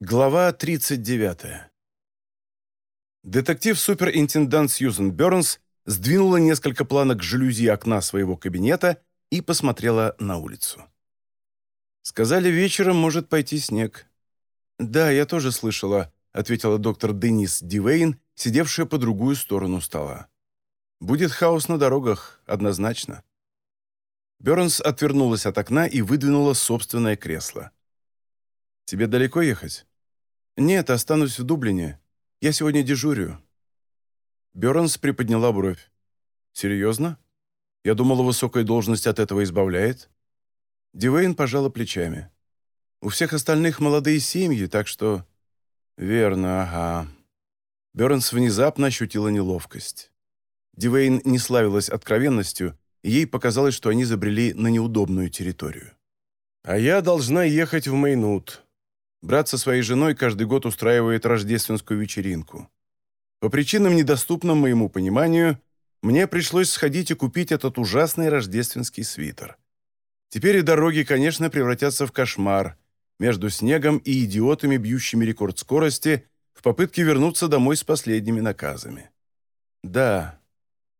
Глава 39. Детектив-суперинтендант Сьюзен Бернс сдвинула несколько планок жалюзи окна своего кабинета и посмотрела на улицу. «Сказали, вечером может пойти снег». «Да, я тоже слышала», — ответила доктор Денис Дивейн, сидевшая по другую сторону стола. «Будет хаос на дорогах, однозначно». Бернс отвернулась от окна и выдвинула собственное кресло. «Тебе далеко ехать?» «Нет, останусь в Дублине. Я сегодня дежурю». Бернс приподняла бровь. «Серьезно? Я думала, высокая должность от этого избавляет». Дивейн пожала плечами. «У всех остальных молодые семьи, так что...» «Верно, ага». Бернс внезапно ощутила неловкость. Дивейн не славилась откровенностью, и ей показалось, что они забрели на неудобную территорию. «А я должна ехать в Мейнут», Брат со своей женой каждый год устраивает рождественскую вечеринку. По причинам, недоступным моему пониманию, мне пришлось сходить и купить этот ужасный рождественский свитер. Теперь и дороги, конечно, превратятся в кошмар между снегом и идиотами, бьющими рекорд скорости, в попытке вернуться домой с последними наказами. Да,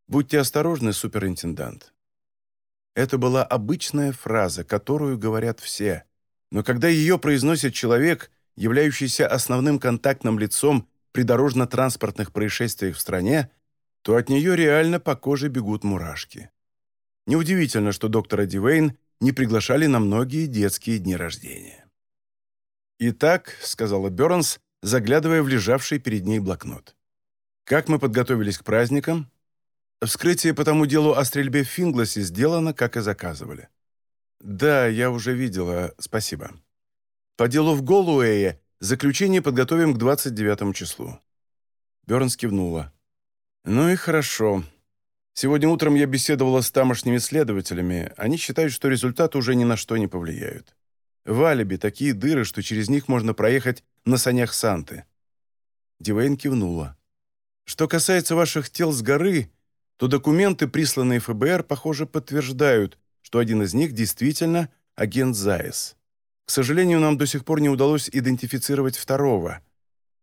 будьте осторожны, суперинтендант. Это была обычная фраза, которую говорят все – но когда ее произносит человек, являющийся основным контактным лицом при дорожно-транспортных происшествиях в стране, то от нее реально по коже бегут мурашки. Неудивительно, что доктора Дивейн не приглашали на многие детские дни рождения. «Итак», — сказала Бернс, заглядывая в лежавший перед ней блокнот. «Как мы подготовились к праздникам?» «Вскрытие по тому делу о стрельбе в Фингласе сделано, как и заказывали. «Да, я уже видела, спасибо. По делу в Голуэе заключение подготовим к 29 числу». Бернс кивнула. «Ну и хорошо. Сегодня утром я беседовала с тамошними следователями. Они считают, что результаты уже ни на что не повлияют. В алиби такие дыры, что через них можно проехать на санях Санты». Дивейн кивнула. «Что касается ваших тел с горы, то документы, присланные ФБР, похоже, подтверждают, что один из них действительно агент Зайс. К сожалению, нам до сих пор не удалось идентифицировать второго.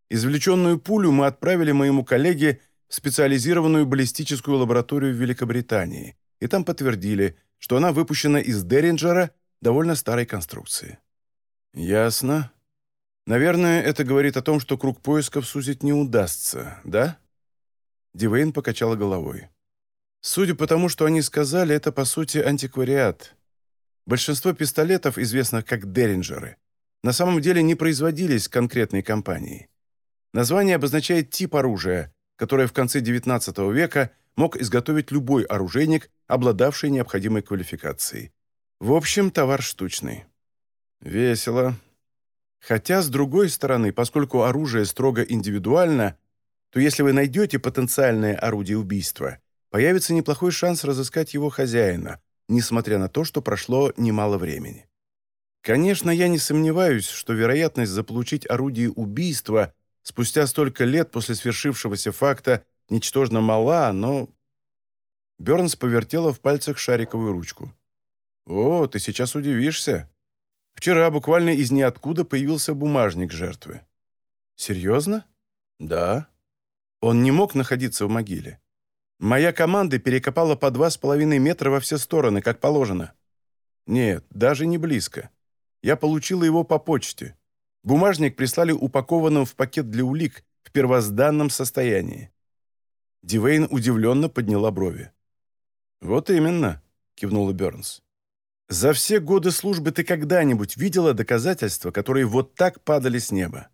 Извлеченную пулю мы отправили моему коллеге в специализированную баллистическую лабораторию в Великобритании, и там подтвердили, что она выпущена из Деринджера довольно старой конструкции. «Ясно. Наверное, это говорит о том, что круг поисков сузить не удастся, да?» Дивейн покачала головой. Судя по тому, что они сказали, это, по сути, антиквариат. Большинство пистолетов, известных как «Деринджеры», на самом деле не производились конкретной компанией. Название обозначает тип оружия, которое в конце XIX века мог изготовить любой оружейник, обладавший необходимой квалификацией. В общем, товар штучный. Весело. Хотя, с другой стороны, поскольку оружие строго индивидуально, то если вы найдете потенциальное орудие убийства – появится неплохой шанс разыскать его хозяина, несмотря на то, что прошло немало времени. Конечно, я не сомневаюсь, что вероятность заполучить орудие убийства спустя столько лет после свершившегося факта ничтожно мала, но... Бернс повертела в пальцах шариковую ручку. «О, ты сейчас удивишься. Вчера буквально из ниоткуда появился бумажник жертвы». «Серьезно?» «Да». Он не мог находиться в могиле. Моя команда перекопала по два с половиной метра во все стороны, как положено. Нет, даже не близко. Я получила его по почте. Бумажник прислали упакованным в пакет для улик в первозданном состоянии. Дивейн удивленно подняла брови. «Вот именно», — кивнула Бернс. «За все годы службы ты когда-нибудь видела доказательства, которые вот так падали с неба?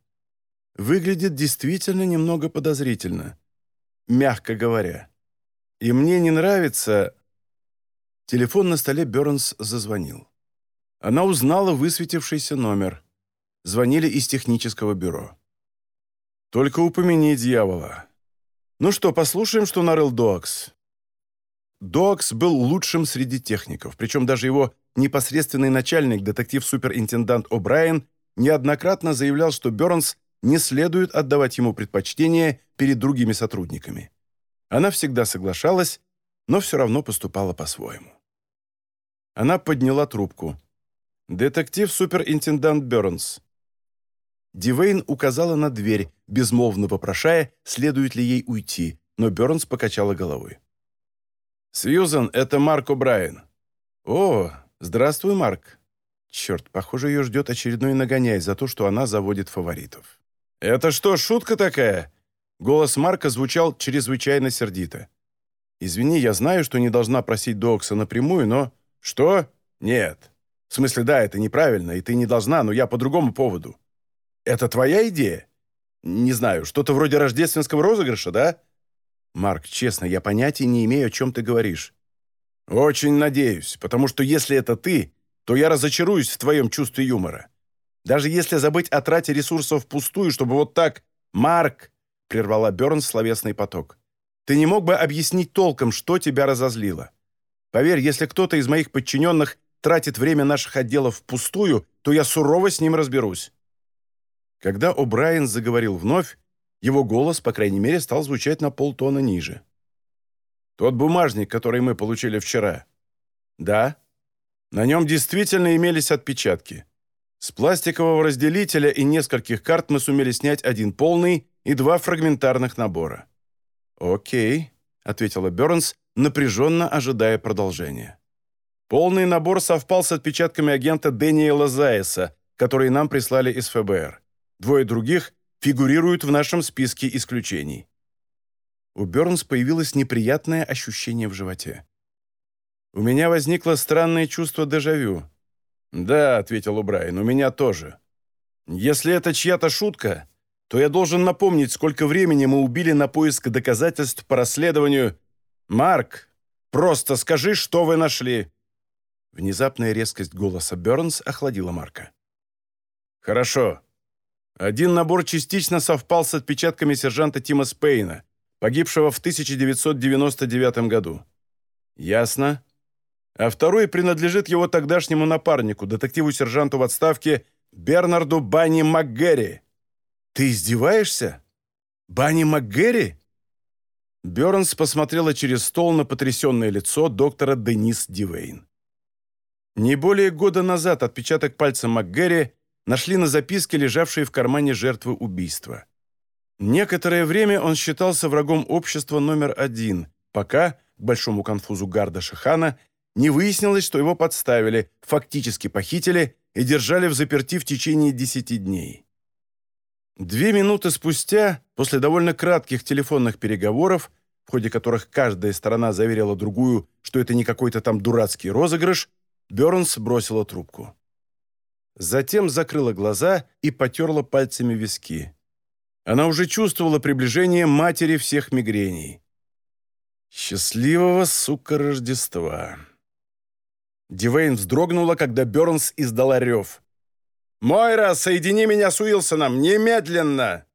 Выглядит действительно немного подозрительно, мягко говоря». И мне не нравится...» Телефон на столе Бернс зазвонил. Она узнала высветившийся номер. Звонили из технического бюро. «Только упомяни дьявола. Ну что, послушаем, что нарыл Доакс». Доакс был лучшим среди техников, причем даже его непосредственный начальник, детектив-суперинтендант О'Брайен, неоднократно заявлял, что Бернс не следует отдавать ему предпочтение перед другими сотрудниками. Она всегда соглашалась, но все равно поступала по-своему. Она подняла трубку. «Детектив-суперинтендант Бернс». Дивейн указала на дверь, безмолвно попрошая, следует ли ей уйти, но Бернс покачала головой. «Сьюзан, это Марк О'Брайен». «О, здравствуй, Марк». Черт, похоже, ее ждет очередной нагоняй за то, что она заводит фаворитов. «Это что, шутка такая?» Голос Марка звучал чрезвычайно сердито. «Извини, я знаю, что не должна просить Докса напрямую, но...» «Что? Нет. В смысле, да, это неправильно, и ты не должна, но я по другому поводу. Это твоя идея? Не знаю, что-то вроде рождественского розыгрыша, да?» «Марк, честно, я понятия не имею, о чем ты говоришь». «Очень надеюсь, потому что если это ты, то я разочаруюсь в твоем чувстве юмора. Даже если забыть о трате ресурсов впустую, чтобы вот так... Марк!» — прервала Берн словесный поток. «Ты не мог бы объяснить толком, что тебя разозлило? Поверь, если кто-то из моих подчиненных тратит время наших отделов впустую, то я сурово с ним разберусь». Когда О'Брайен заговорил вновь, его голос, по крайней мере, стал звучать на полтона ниже. «Тот бумажник, который мы получили вчера». «Да. На нем действительно имелись отпечатки. С пластикового разделителя и нескольких карт мы сумели снять один полный и два фрагментарных набора». «Окей», — ответила Бернс, напряженно ожидая продолжения. Полный набор совпал с отпечатками агента Дэниела Зайеса, которые нам прислали из ФБР. Двое других фигурируют в нашем списке исключений. У Бернс появилось неприятное ощущение в животе. «У меня возникло странное чувство дежавю». «Да», — ответил Убрайен, — «у меня тоже. Если это чья-то шутка, то я должен напомнить, сколько времени мы убили на поиск доказательств по расследованию. Марк, просто скажи, что вы нашли». Внезапная резкость голоса Бернс охладила Марка. «Хорошо. Один набор частично совпал с отпечатками сержанта Тима Спейна, погибшего в 1999 году. Ясно. А второй принадлежит его тогдашнему напарнику, детективу-сержанту в отставке Бернарду Банни МакГерри. Ты издеваешься? Банни МакГерри? Бернс посмотрела через стол на потрясенное лицо доктора Денис Дивейн. Не более года назад отпечаток пальца МакГерри нашли на записке, лежавшей в кармане жертвы убийства. Некоторое время он считался врагом общества номер один, пока, к большому конфузу Гарда Шихана, не выяснилось, что его подставили, фактически похитили и держали в заперти в течение десяти дней. Две минуты спустя, после довольно кратких телефонных переговоров, в ходе которых каждая сторона заверила другую, что это не какой-то там дурацкий розыгрыш, Бернс бросила трубку. Затем закрыла глаза и потерла пальцами виски. Она уже чувствовала приближение матери всех мигрений. «Счастливого, сука, Рождества!» Дивейн вздрогнула, когда Бернс издала рев. «Мойра, соедини меня с Уилсоном! Немедленно!»